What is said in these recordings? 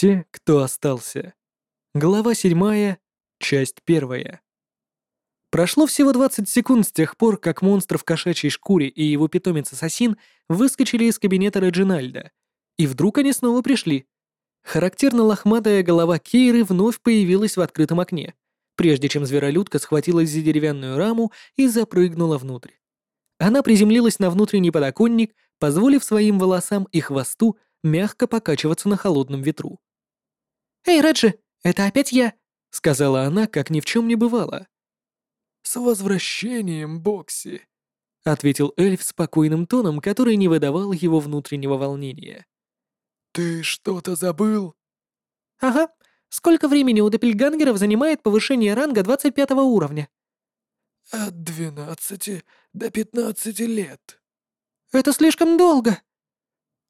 Те, кто остался. Глава 7, часть 1. Прошло всего 20 секунд с тех пор, как монстр в кошачьей шкуре и его питомец-ассасин выскочили из кабинета Реджинальда, и вдруг они снова пришли. Характерно лохматая голова Кейры вновь появилась в открытом окне, прежде чем зверолюдка схватилась за деревянную раму и запрыгнула внутрь. Она приземлилась на внутренний подоконник, позволив своим волосам и хвосту мягко покачиваться на холодном ветру. «Эй, Реджи, это опять я!» — сказала она, как ни в чем не бывало. «С возвращением, Бокси!» — ответил эльф спокойным тоном, который не выдавал его внутреннего волнения. «Ты что-то забыл?» «Ага. Сколько времени у допельгангеров занимает повышение ранга 25 уровня?» «От двенадцати до пятнадцати лет». «Это слишком долго!»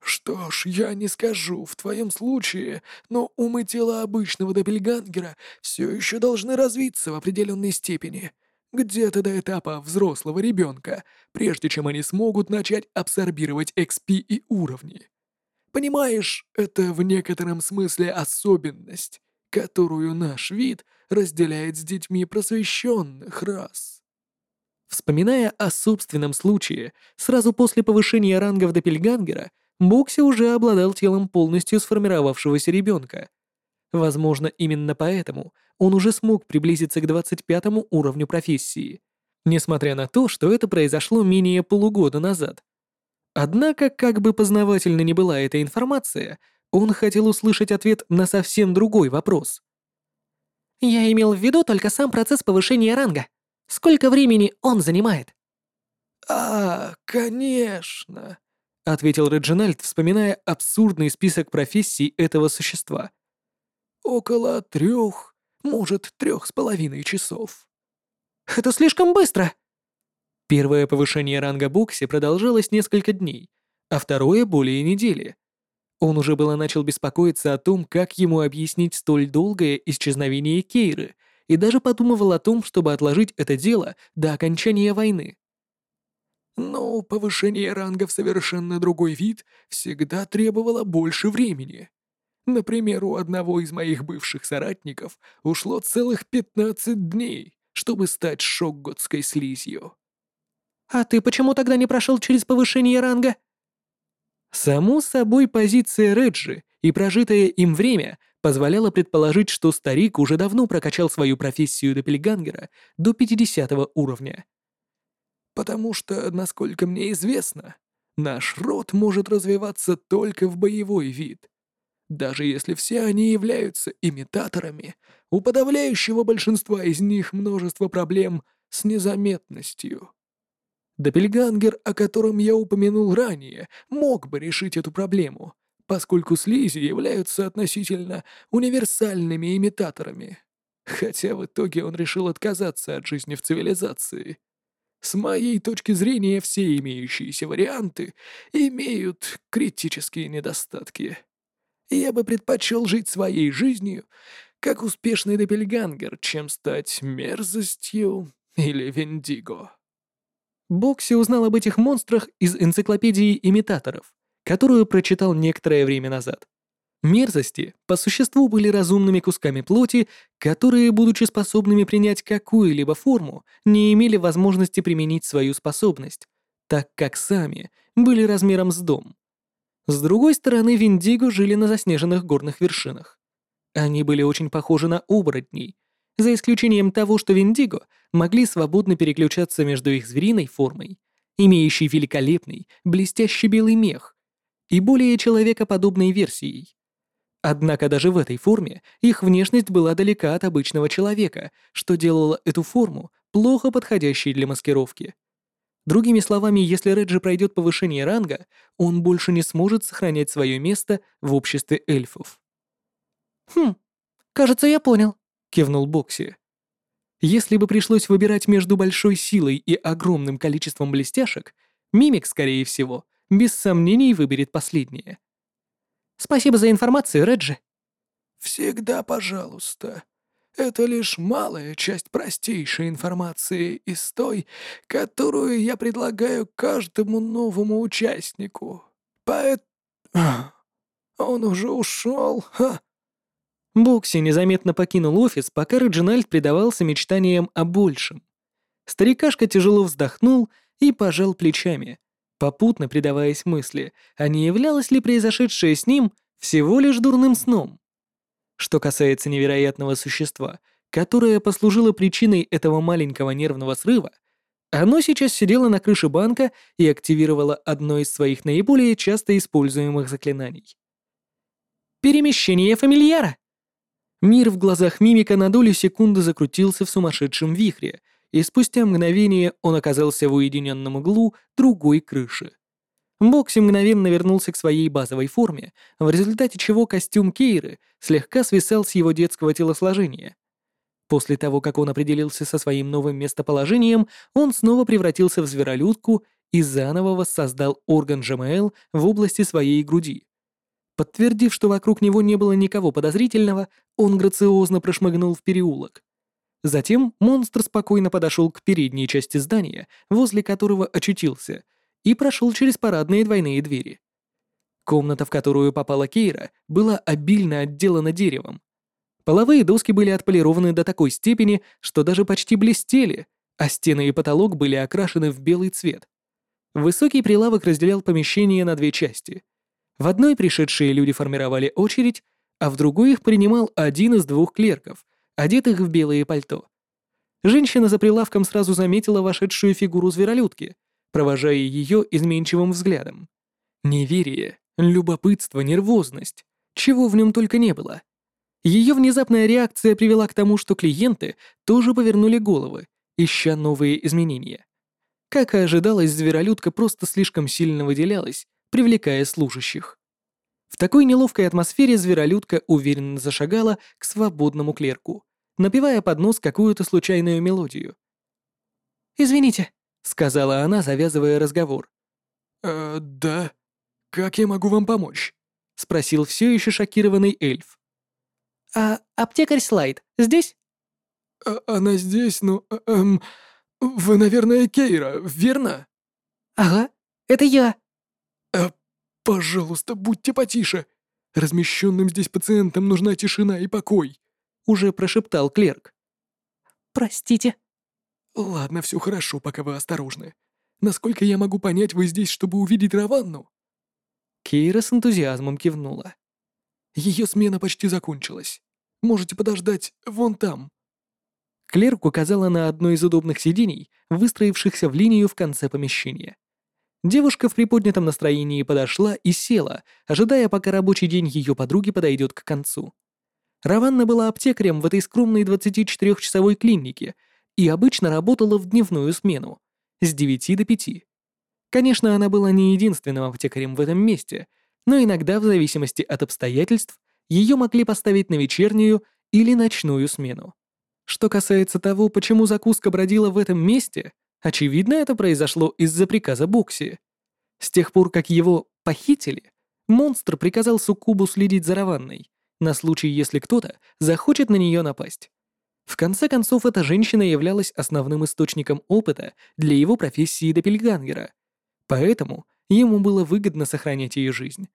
«Что ж, я не скажу в твоем случае, но ум и тело обычного допельгангера все еще должны развиться в определенной степени, где-то до этапа взрослого ребенка, прежде чем они смогут начать абсорбировать XP и уровни. Понимаешь, это в некотором смысле особенность, которую наш вид разделяет с детьми просвещенных рас». Вспоминая о собственном случае, сразу после повышения ранга в Доппельгангера, Бокси уже обладал телом полностью сформировавшегося ребенка. Возможно, именно поэтому он уже смог приблизиться к 25 уровню профессии, несмотря на то, что это произошло менее полугода назад. Однако, как бы познавательно ни была эта информация, он хотел услышать ответ на совсем другой вопрос. «Я имел в виду только сам процесс повышения ранга. Сколько времени он занимает?» «А, конечно», — ответил Реджинальд, вспоминая абсурдный список профессий этого существа. «Около трех, может, трех с половиной часов». «Это слишком быстро!» Первое повышение ранга Бокси продолжалось несколько дней, а второе — более недели. Он уже было начал беспокоиться о том, как ему объяснить столь долгое исчезновение Кейры, и даже подумывал о том, чтобы отложить это дело до окончания войны. Но повышение ранга в совершенно другой вид всегда требовало больше времени. Например, у одного из моих бывших соратников ушло целых 15 дней, чтобы стать шокготской слизью. «А ты почему тогда не прошел через повышение ранга?» Само собой, позиция Реджи и прожитое им время позволяло предположить, что старик уже давно прокачал свою профессию Доппельгангера до 50 уровня. «Потому что, насколько мне известно, наш род может развиваться только в боевой вид. Даже если все они являются имитаторами, у подавляющего большинства из них множество проблем с незаметностью». Доппельгангер, о котором я упомянул ранее, мог бы решить эту проблему, поскольку слизи являются относительно универсальными имитаторами. Хотя в итоге он решил отказаться от жизни в цивилизации. С моей точки зрения, все имеющиеся варианты имеют критические недостатки. Я бы предпочел жить своей жизнью, как успешный допельгангер, чем стать мерзостью или вендиго. Бокси узнал об этих монстрах из энциклопедии имитаторов, которую прочитал некоторое время назад. Мерзости по существу были разумными кусками плоти, которые, будучи способными принять какую-либо форму, не имели возможности применить свою способность, так как сами были размером с дом. С другой стороны, Виндиго жили на заснеженных горных вершинах. Они были очень похожи на оборотней, за исключением того, что Виндиго могли свободно переключаться между их звериной формой, имеющей великолепный, блестящий белый мех, и более человекоподобной версией. Однако даже в этой форме их внешность была далека от обычного человека, что делало эту форму плохо подходящей для маскировки. Другими словами, если Реджи пройдет повышение ранга, он больше не сможет сохранять свое место в обществе эльфов. «Хм, кажется, я понял», — кивнул Бокси. Если бы пришлось выбирать между большой силой и огромным количеством блестяшек, Мимик, скорее всего, без сомнений выберет последнее. «Спасибо за информацию, Реджи». «Всегда пожалуйста. Это лишь малая часть простейшей информации из той, которую я предлагаю каждому новому участнику. Поэт... Он уже ушел, ха!» Бокси незаметно покинул офис, пока Реджинальд предавался мечтаниям о большем. Старикашка тяжело вздохнул и пожал плечами, попутно предаваясь мысли, а не являлось ли произошедшее с ним всего лишь дурным сном. Что касается невероятного существа, которое послужило причиной этого маленького нервного срыва, оно сейчас сидело на крыше банка и активировало одно из своих наиболее часто используемых заклинаний. «Перемещение фамильяра!» Мир в глазах мимика на долю секунды закрутился в сумасшедшем вихре, и спустя мгновение он оказался в уединенном углу другой крыши. Бокси мгновенно вернулся к своей базовой форме, в результате чего костюм Кейры слегка свисал с его детского телосложения. После того, как он определился со своим новым местоположением, он снова превратился в зверолюдку и заново воссоздал орган ЖМЛ в области своей груди. Подтвердив, что вокруг него не было никого подозрительного, он грациозно прошмыгнул в переулок. Затем монстр спокойно подошел к передней части здания, возле которого очутился, и прошел через парадные двойные двери. Комната, в которую попала Кейра, была обильно отделана деревом. Половые доски были отполированы до такой степени, что даже почти блестели, а стены и потолок были окрашены в белый цвет. Высокий прилавок разделял помещение на две части. В одной пришедшие люди формировали очередь, а в другой их принимал один из двух клерков, одетых в белые пальто. Женщина за прилавком сразу заметила вошедшую фигуру зверолюдки, провожая ее изменчивым взглядом. Неверие, любопытство, нервозность, чего в нем только не было. Ее внезапная реакция привела к тому, что клиенты тоже повернули головы, ища новые изменения. Как и ожидалось, зверолюдка просто слишком сильно выделялась, привлекая служащих. В такой неловкой атмосфере зверолюдка уверенно зашагала к свободному клерку, напевая под нос какую-то случайную мелодию. «Извините», — сказала она, завязывая разговор. «Э, да. Как я могу вам помочь?» — спросил все еще шокированный эльф. «А аптекарь Слайд здесь?» А «Она здесь, но... Э, эм... Вы, наверное, Кейра, верно?» «Ага, это я». «Э, пожалуйста, будьте потише. Размещенным здесь пациентам нужна тишина и покой уже прошептал клерк. «Простите». «Ладно, все хорошо, пока вы осторожны. Насколько я могу понять, вы здесь, чтобы увидеть Раванну?» Кейра с энтузиазмом кивнула. Ее смена почти закончилась. Можете подождать вон там». Клерк указала на одно из удобных сидений, выстроившихся в линию в конце помещения. Девушка в приподнятом настроении подошла и села, ожидая, пока рабочий день ее подруги подойдет к концу. Раванна была аптекарем в этой скромной 24-часовой клинике и обычно работала в дневную смену, с 9 до 5. Конечно, она была не единственным аптекарем в этом месте, но иногда, в зависимости от обстоятельств, ее могли поставить на вечернюю или ночную смену. Что касается того, почему закуска бродила в этом месте, очевидно, это произошло из-за приказа Бокси. С тех пор, как его похитили, монстр приказал Суккубу следить за Раванной, на случай, если кто-то захочет на нее напасть. В конце концов, эта женщина являлась основным источником опыта для его профессии Доппельгангера, поэтому ему было выгодно сохранять ее жизнь.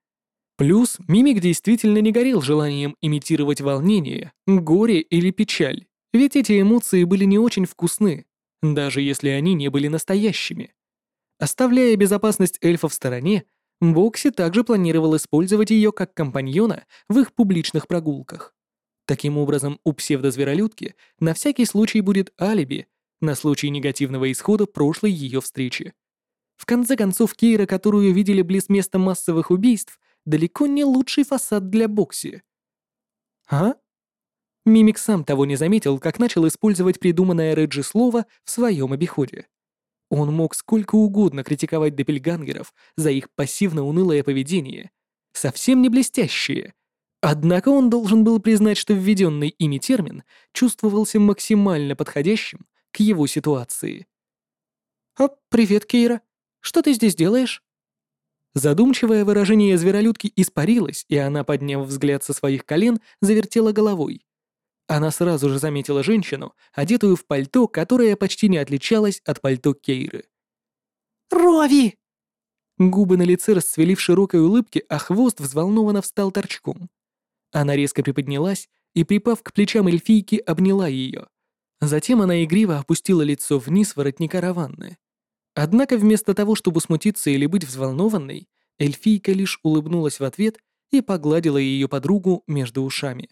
Плюс Мимик действительно не горел желанием имитировать волнение, горе или печаль, ведь эти эмоции были не очень вкусны, даже если они не были настоящими. Оставляя безопасность эльфа в стороне, Бокси также планировал использовать ее как компаньона в их публичных прогулках. Таким образом, у псевдозверолюдки на всякий случай будет алиби на случай негативного исхода прошлой ее встречи. В конце концов, Кейра, которую видели близ места массовых убийств, далеко не лучший фасад для Бокси. А? Мимик сам того не заметил, как начал использовать придуманное Реджи слово в своем обиходе. Он мог сколько угодно критиковать допельгангеров за их пассивно-унылое поведение, совсем не блестящее. Однако он должен был признать, что введенный ими термин чувствовался максимально подходящим к его ситуации. «А, привет, Кейра. Что ты здесь делаешь?» Задумчивое выражение зверолюдки испарилось, и она, подняв взгляд со своих колен, завертела головой. Она сразу же заметила женщину, одетую в пальто, которое почти не отличалось от пальто Кейры. «Рови!» Губы на лице расцвели в широкой улыбке, а хвост взволнованно встал торчком. Она резко приподнялась, и, припав к плечам эльфийки, обняла ее. Затем она игриво опустила лицо вниз воротника Раванны. Однако вместо того, чтобы смутиться или быть взволнованной, эльфийка лишь улыбнулась в ответ и погладила ее подругу между ушами.